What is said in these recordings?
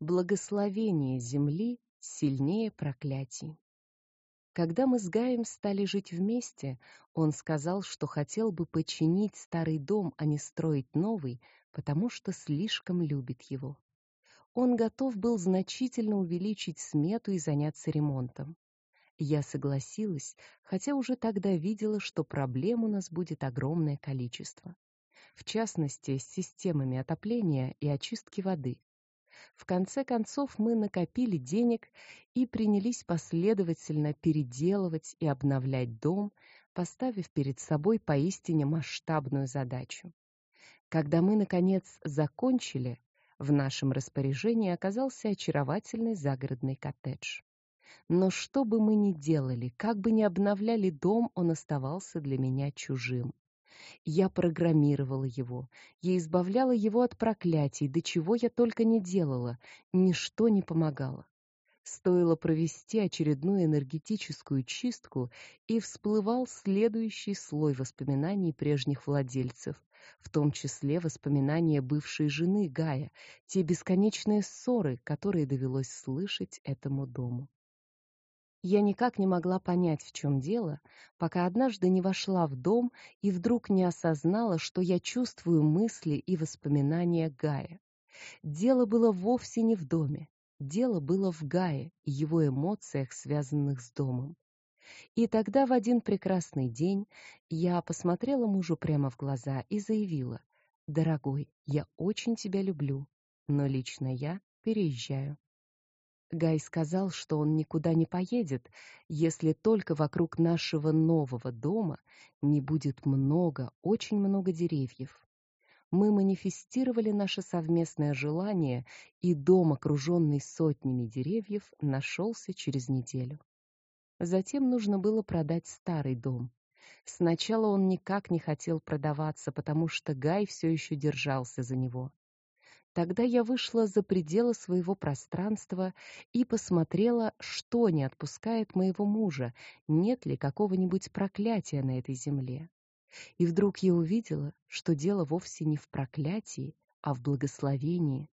Благословение земли сильнее проклятий. Когда мы с Гаем стали жить вместе, он сказал, что хотел бы починить старый дом, а не строить новый, потому что слишком любит его. Он готов был значительно увеличить смету и заняться ремонтом. Я согласилась, хотя уже тогда видела, что проблем у нас будет огромное количество. В частности, с системами отопления и очистки воды. В конце концов мы накопили денег и принялись последовательно переделывать и обновлять дом, поставив перед собой поистине масштабную задачу. Когда мы наконец закончили, в нашем распоряжении оказался очаровательный загородный коттедж. Но что бы мы ни делали, как бы ни обновляли дом, он оставался для меня чужим. Я программировала его, я избавляла его от проклятий, до чего я только не делала, ничто не помогало. Стоило провести очередную энергетическую чистку, и всплывал следующий слой воспоминаний прежних владельцев, в том числе воспоминания бывшей жены Гая, те бесконечные ссоры, которые довелось слышать этому дому. Я никак не могла понять, в чем дело, пока однажды не вошла в дом и вдруг не осознала, что я чувствую мысли и воспоминания Гая. Дело было вовсе не в доме. Дело было в Гае и его эмоциях, связанных с домом. И тогда в один прекрасный день я посмотрела мужу прямо в глаза и заявила: "Дорогой, я очень тебя люблю, но лично я переезжаю". Гай сказал, что он никуда не поедет, если только вокруг нашего нового дома не будет много, очень много деревьев. Мы манифестировали наше совместное желание, и дом, окруженный сотнями деревьев, нашелся через неделю. Затем нужно было продать старый дом. Сначала он никак не хотел продаваться, потому что Гай все еще держался за него. Тогда я вышла за пределы своего пространства и посмотрела, что не отпускает моего мужа, нет ли какого-нибудь проклятия на этой земле. И вдруг я увидела, что дело вовсе не в проклятии, а в благословении.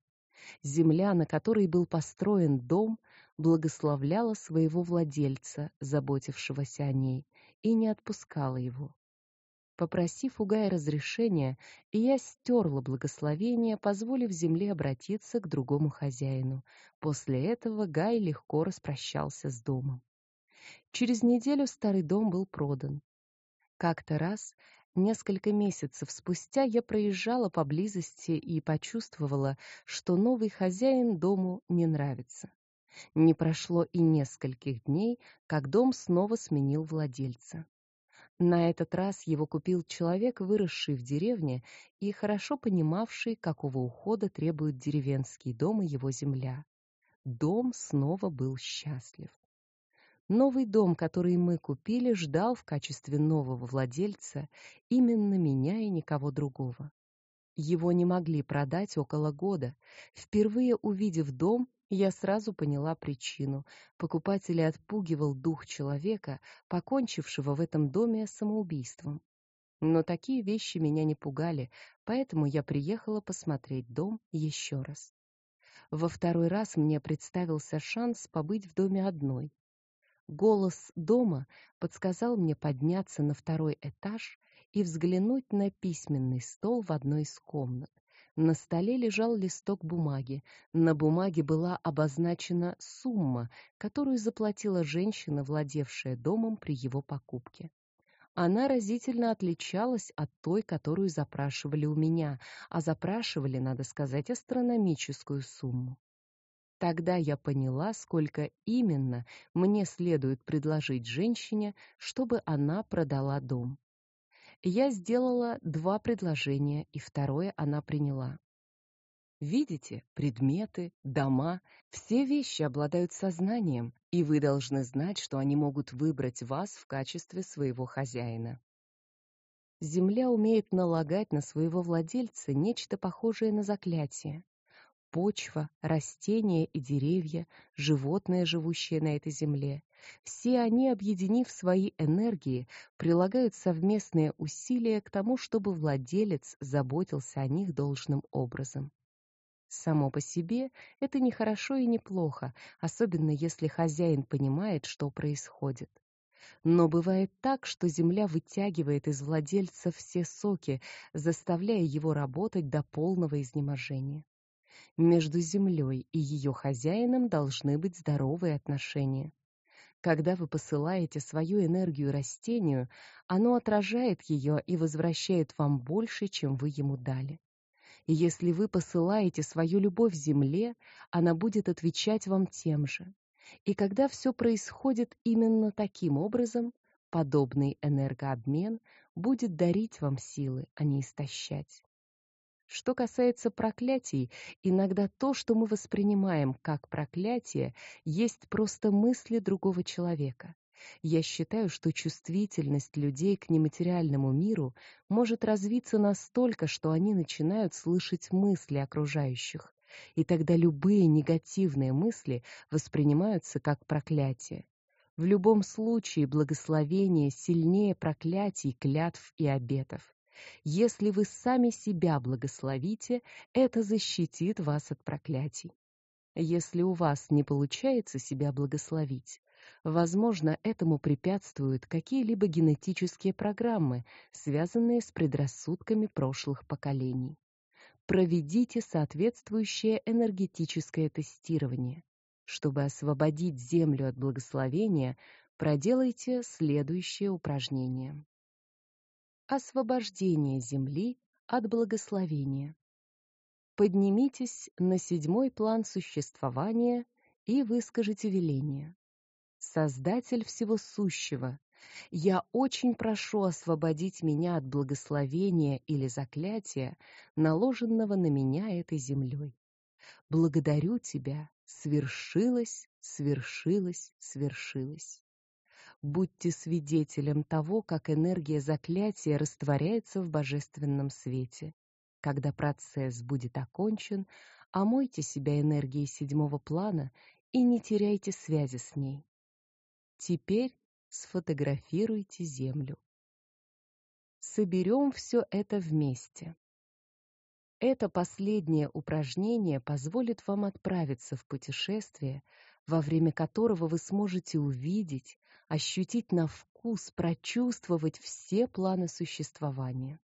Земля, на которой был построен дом, благословляла своего владельца, заботившегося о ней, и не отпускала его. Попросив у Гая разрешения, я стерла благословение, позволив земле обратиться к другому хозяину. После этого Гай легко распрощался с домом. Через неделю старый дом был продан. Как-то раз, несколько месяцев спустя, я проезжала поблизости и почувствовала, что новый хозяин дому не нравится. Не прошло и нескольких дней, как дом снова сменил владельца. На этот раз его купил человек, выросший в деревне и хорошо понимавший, какого ухода требует деревенский дом и его земля. Дом снова был счастлив. Новый дом, который мы купили, ждал в качестве нового владельца именно меня и никого другого. Его не могли продать около года. Впервые увидев дом, я сразу поняла причину. Покупателя отпугивал дух человека, покончившего в этом доме самоубийством. Но такие вещи меня не пугали, поэтому я приехала посмотреть дом еще раз. Во второй раз мне представился шанс побыть в доме одной. Голос дома подсказал мне подняться на второй этаж и взглянуть на письменный стол в одной из комнат. На столе лежал листок бумаги. На бумаге была обозначена сумма, которую заплатила женщина, владевшая домом при его покупке. Она разительно отличалась от той, которую запрашивали у меня, а запрашивали, надо сказать, астрономическую сумму. Тогда я поняла, сколько именно мне следует предложить женщине, чтобы она продала дом я сделала два предложения, и второе она приняла. Видите, предметы, дома, все вещи обладают сознанием, и вы должны знать, что они могут выбрать вас в качестве своего хозяина. Земля умеет налагать на своего владельца нечто похожее на заклятие почва, растения и деревья, животные, живущие на этой земле. Все они, объединив свои энергии, прилагают совместные усилия к тому, чтобы владелец заботился о них должным образом. Само по себе это не хорошо и не плохо, особенно если хозяин понимает, что происходит. Но бывает так, что земля вытягивает из владельца все соки, заставляя его работать до полного изнеможения. Между землей и ее хозяином должны быть здоровые отношения. Когда вы посылаете свою энергию растению, оно отражает ее и возвращает вам больше, чем вы ему дали. И если вы посылаете свою любовь земле, она будет отвечать вам тем же. И когда все происходит именно таким образом, подобный энергообмен будет дарить вам силы, а не истощать. Что касается проклятий, иногда то, что мы воспринимаем как проклятие, есть просто мысли другого человека. Я считаю, что чувствительность людей к нематериальному миру может развиться настолько, что они начинают слышать мысли окружающих, и тогда любые негативные мысли воспринимаются как проклятие. В любом случае благословение сильнее проклятий, клятв и обетов. Если вы сами себя благословите, это защитит вас от проклятий. Если у вас не получается себя благословить, возможно, этому препятствуют какие-либо генетические программы, связанные с предрассудками прошлых поколений. Проведите соответствующее энергетическое тестирование. Чтобы освободить землю от благословения, проделайте следующее упражнение. Освобождение земли от благословения. Поднимитесь на седьмой план существования и выскажите веление. Создатель всего сущего, я очень прошу освободить меня от благословения или заклятия, наложенного на меня этой землей. Благодарю тебя, свершилось, свершилось, свершилось будьте свидетелем того, как энергия заклятия растворяется в божественном свете. Когда процесс будет окончен, омойте себя энергией седьмого плана и не теряйте связи с ней. Теперь сфотографируйте землю. Соберем все это вместе. Это последнее упражнение позволит вам отправиться в путешествие, во время которого вы сможете увидеть, ощутить на вкус, прочувствовать все планы существования.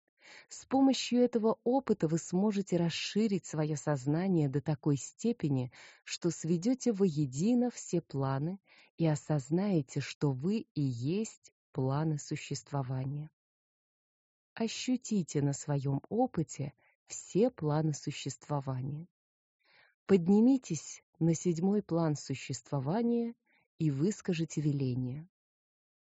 С помощью этого опыта вы сможете расширить свое сознание до такой степени, что сведете воедино все планы и осознаете, что вы и есть планы существования. Ощутите на своем опыте все планы существования. Поднимитесь на седьмой план существования и выскажите веление.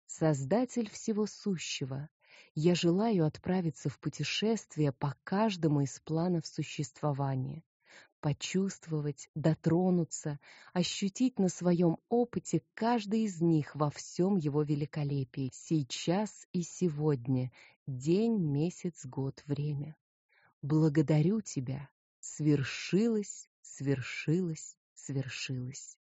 Создатель всего сущего, я желаю отправиться в путешествие по каждому из планов существования, почувствовать, дотронуться, ощутить на своем опыте каждый из них во всем его великолепии, сейчас и сегодня, день, месяц, год, время. Благодарю тебя, свершилось, свершилось, свершилось.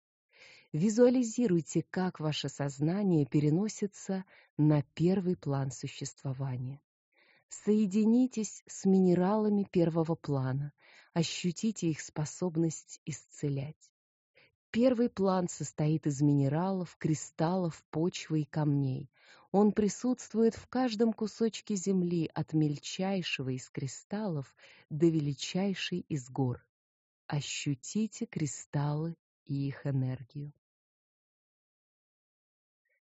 Визуализируйте, как ваше сознание переносится на первый план существования. Соединитесь с минералами первого плана, ощутите их способность исцелять. Первый план состоит из минералов, кристаллов, почвы и камней. Он присутствует в каждом кусочке земли, от мельчайшего из кристаллов до величайшей из гор. Ощутите кристаллы и их энергию.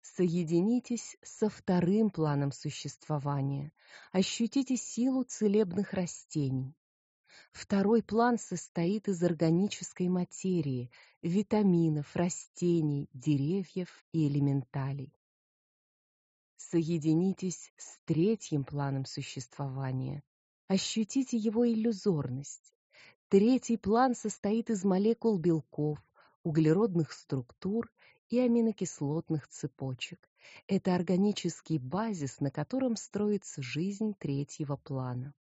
Соединитесь со вторым планом существования, ощутите силу целебных растений. Второй план состоит из органической материи, витаминов, растений, деревьев и элементалей. Соединитесь с третьим планом существования, ощутите его иллюзорность. Третий план состоит из молекул белков, углеродных структур и аминокислотных цепочек. Это органический базис, на котором строится жизнь третьего плана.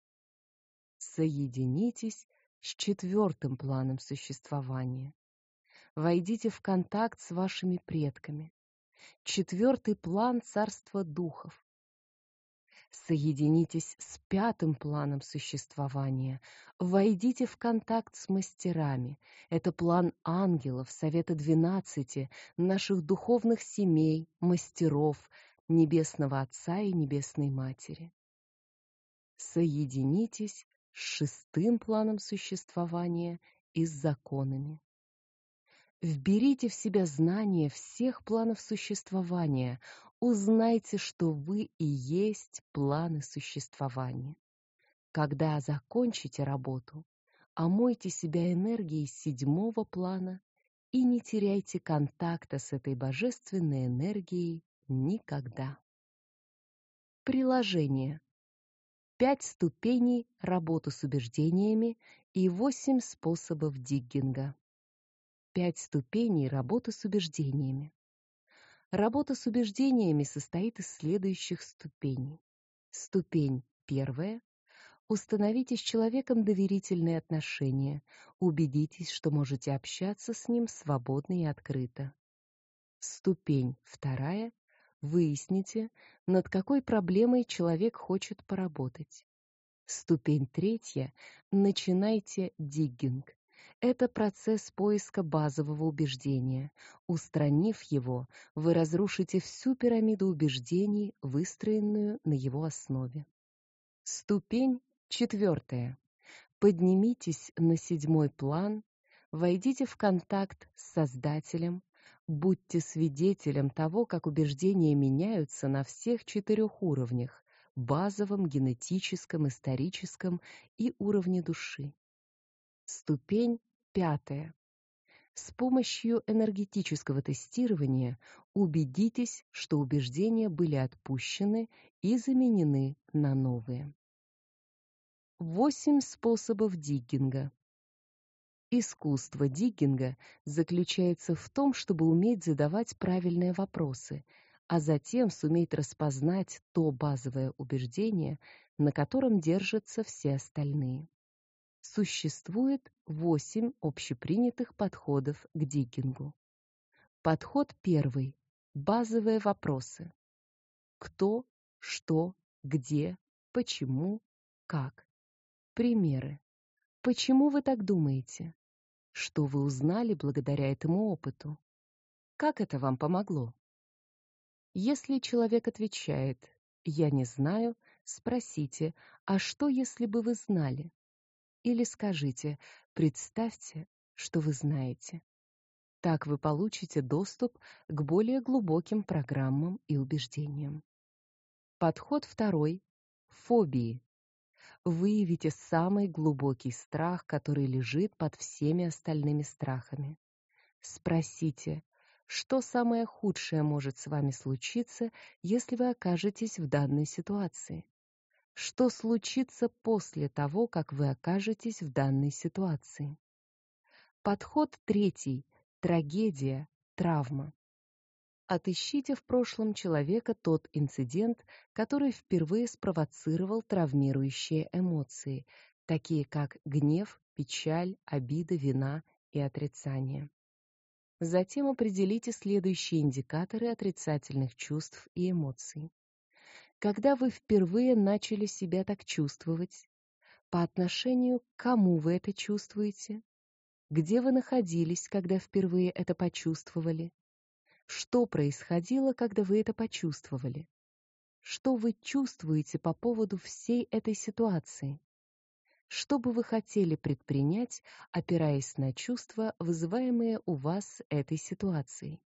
Соединитесь с четвертым планом существования. Войдите в контакт с вашими предками. Четвертый план царства духов. Соединитесь с пятым планом существования. Войдите в контакт с мастерами. Это план ангелов, совета двенадцати, наших духовных семей, мастеров, Небесного Отца и Небесной Матери. Соединитесь с шестым планом существования и с законами. Вберите в себя знания всех планов существования, узнайте, что вы и есть планы существования. Когда закончите работу, омойте себя энергией седьмого плана и не теряйте контакта с этой божественной энергией никогда. Приложение. Пять ступеней работы с убеждениями и восемь способов диггинга. Пять ступеней работы с убеждениями. Работа с убеждениями состоит из следующих ступеней. Ступень первая. Установите с человеком доверительные отношения. Убедитесь, что можете общаться с ним свободно и открыто. Ступень вторая. Выясните, над какой проблемой человек хочет поработать. Ступень третья. Начинайте диггинг. Это процесс поиска базового убеждения. Устранив его, вы разрушите всю пирамиду убеждений, выстроенную на его основе. Ступень четвертая. Поднимитесь на седьмой план, войдите в контакт с Создателем, будьте свидетелем того, как убеждения меняются на всех четырех уровнях: базовом, генетическом, историческом и уровне души. Ступень пятая. С помощью энергетического тестирования убедитесь, что убеждения были отпущены и заменены на новые. Восемь способов диггинга. Искусство диггинга заключается в том, чтобы уметь задавать правильные вопросы, а затем суметь распознать то базовое убеждение, на котором держатся все остальные. Существует восемь общепринятых подходов к диггингу. Подход первый базовые вопросы: кто, что, где, почему, как. Примеры. Почему вы так думаете? Что вы узнали благодаря этому опыту? Как это вам помогло? Если человек отвечает: "Я не знаю", спросите: "А что, если бы вы знали?" Или скажите: "Представьте, что вы знаете". Так вы получите доступ к более глубоким программам и убеждениям. Подход второй фобии. Выявите самый глубокий страх, который лежит под всеми остальными страхами. Спросите: что самое худшее может с вами случиться, если вы окажетесь в данной ситуации? Что случится после того, как вы окажетесь в данной ситуации? Подход третий трагедия, травма. Отыщите в прошлом человека тот инцидент, который впервые спровоцировал травмирующие эмоции, такие как гнев, печаль, обида, вина и отрицание. Затем определите следующие индикаторы отрицательных чувств и эмоций когда вы впервые начали себя так чувствовать? По отношению к кому вы это чувствуете? Где вы находились, когда впервые это почувствовали? Что происходило, когда вы это почувствовали? Что вы чувствуете по поводу всей этой ситуации? Что бы вы хотели предпринять, опираясь на чувства, вызываемые у вас этой ситуацией?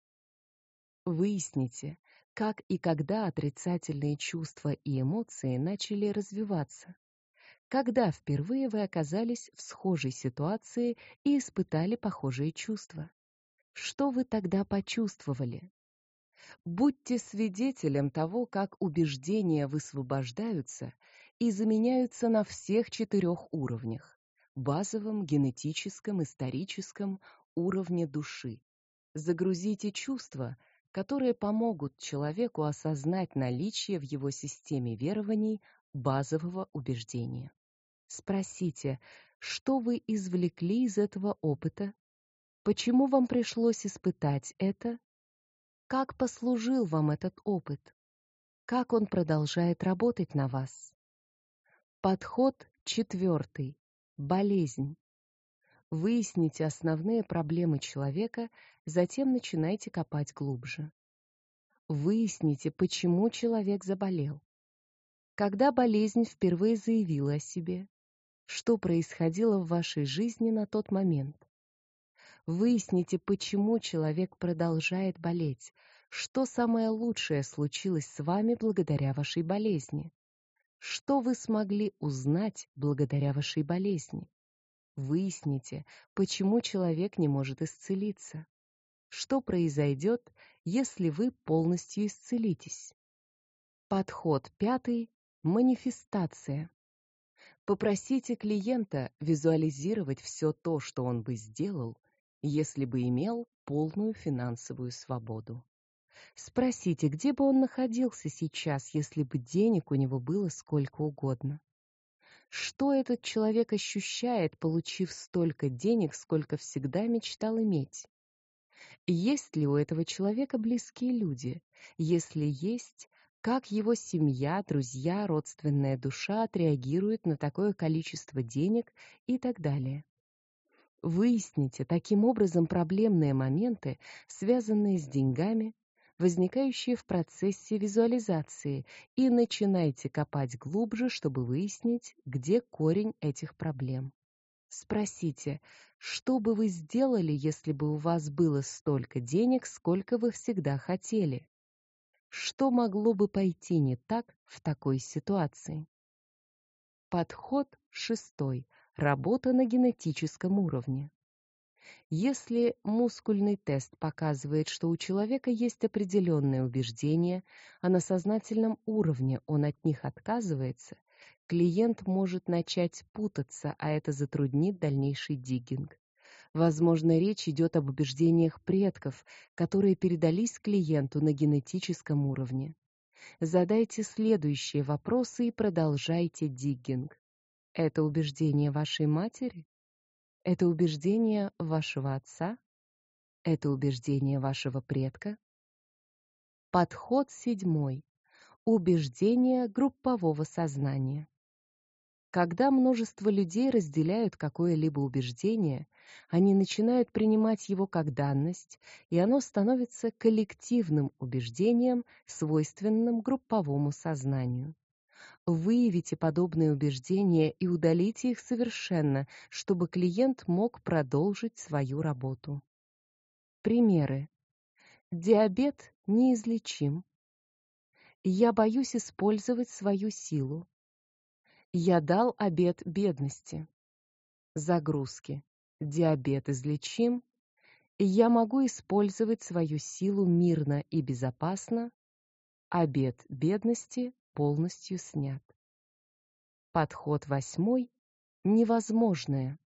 Выясните, как и когда отрицательные чувства и эмоции начали развиваться. Когда впервые вы оказались в схожей ситуации и испытали похожие чувства? Что вы тогда почувствовали? Будьте свидетелем того, как убеждения высвобождаются и заменяются на всех четырех уровнях: базовом, генетическом, историческом, уровне души. Загрузите чувства, которые помогут человеку осознать наличие в его системе верований базового убеждения. Спросите, что вы извлекли из этого опыта? Почему вам пришлось испытать это? Как послужил вам этот опыт? как он продолжает работать на вас. Подход четвертый. Болезнь. Выясните основные проблемы человека, затем начинайте копать глубже. Выясните, почему человек заболел. Когда болезнь впервые заявила о себе, что происходило в вашей жизни на тот момент. Выясните, почему человек продолжает болеть, что самое лучшее случилось с вами благодаря вашей болезни. Что вы смогли узнать благодаря вашей болезни? Выясните, почему человек не может исцелиться. Что произойдет, если вы полностью исцелитесь? Подход пятый манифестация. Попросите клиента визуализировать все то, что он бы сделал, если бы имел полную финансовую свободу. Спросите, где бы он находился сейчас, если бы денег у него было сколько угодно. Что этот человек ощущает, получив столько денег, сколько всегда мечтал иметь? Есть ли у этого человека близкие люди? Если есть, как его семья, друзья, родственная душа отреагируют на такое количество денег и так далее? Выясните таким образом проблемные моменты, связанные с деньгами, возникающие в процессе визуализации, и начинайте копать глубже, чтобы выяснить, где корень этих проблем. Спросите, что бы вы сделали, если бы у вас было столько денег, сколько вы всегда хотели? Что могло бы пойти не так в такой ситуации? Подход шестой. Работа на генетическом уровне. Если мускульный тест показывает, что у человека есть определенные убеждения, а на сознательном уровне он от них отказывается, клиент может начать путаться, а это затруднит дальнейший диггинг. Возможно, речь идет об убеждениях предков, которые передались клиенту на генетическом уровне. Задайте следующие вопросы и продолжайте диггинг. Это убеждение вашей матери? Это убеждение вашего отца? Это убеждение вашего предка? Подход седьмой. Убеждение группового сознания. Когда множество людей разделяют какое-либо убеждение, они начинают принимать его как данность, и оно становится коллективным убеждением, свойственным групповому сознанию. Выявите подобные убеждения и удалите их совершенно, чтобы клиент мог продолжить свою работу. Примеры. Диабет неизлечим. Я боюсь использовать свою силу. Я дал обет бедности. Загрузки. Диабет излечим. Я могу использовать свою силу мирно и безопасно. Обет бедности полностью снят. Подход восьмой — невозможное.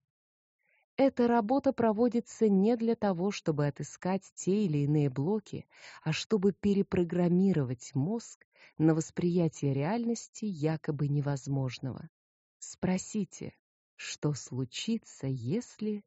Эта работа проводится не для того, чтобы отыскать те или иные блоки, а чтобы перепрограммировать мозг на восприятие реальности якобы невозможного. Спросите, что случится, если...